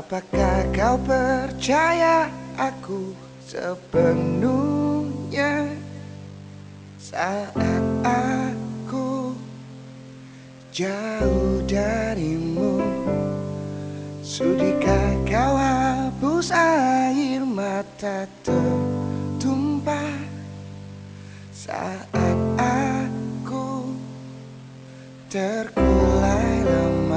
Apakah kau percaya aku sepenuhnya? Saat aku jauh darimu Sudikah kau hapus air mata tertumpah? Saat aku terkulai lemah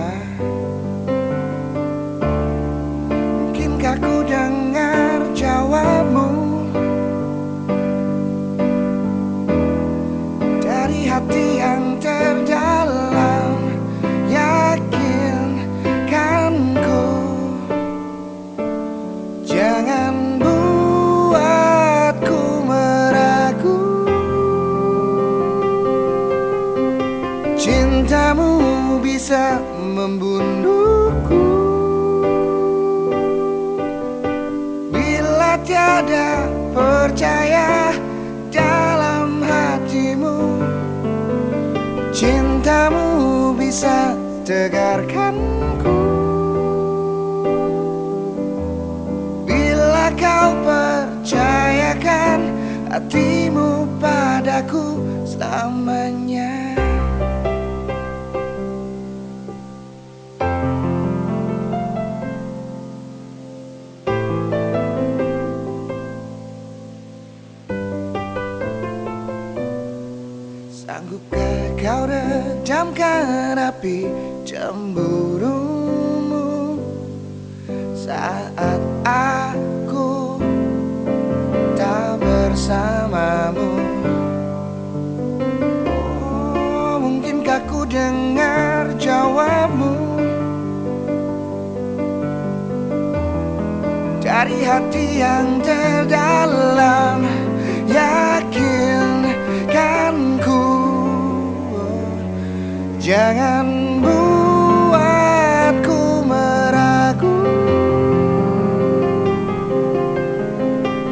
membunuhku Bila tiada percaya dalam hatimu Cintamu bisa tegarkanku Bila kau percayakan hatimu padaku selamanya Sanggupkah kau redamkan api cemburumu? Saat aku tak bersamamu Oh mungkinkah ku dengar jawabmu? Dari hati yang terdalam Jangan buatku meragu.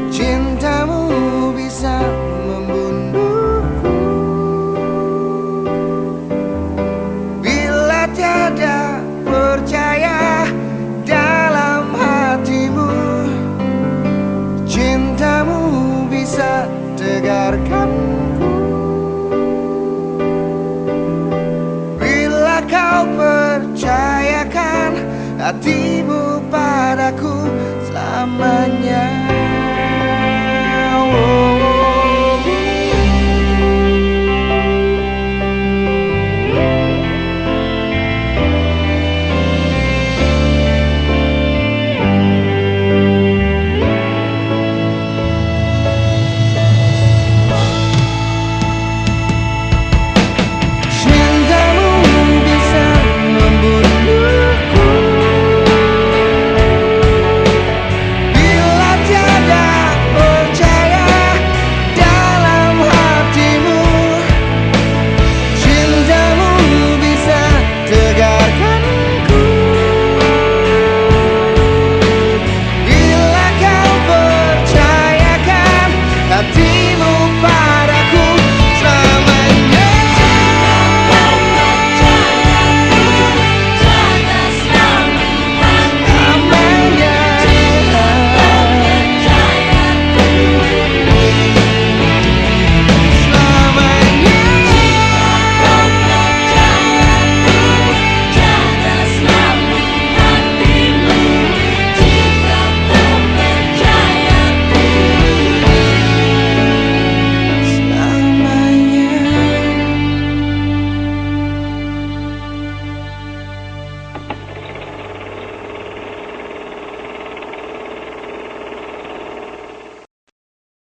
Cintamu bisa membunuhku Bila tiada percaya dalam hatimu Cintamu bisa tegarkanku padaku selamanya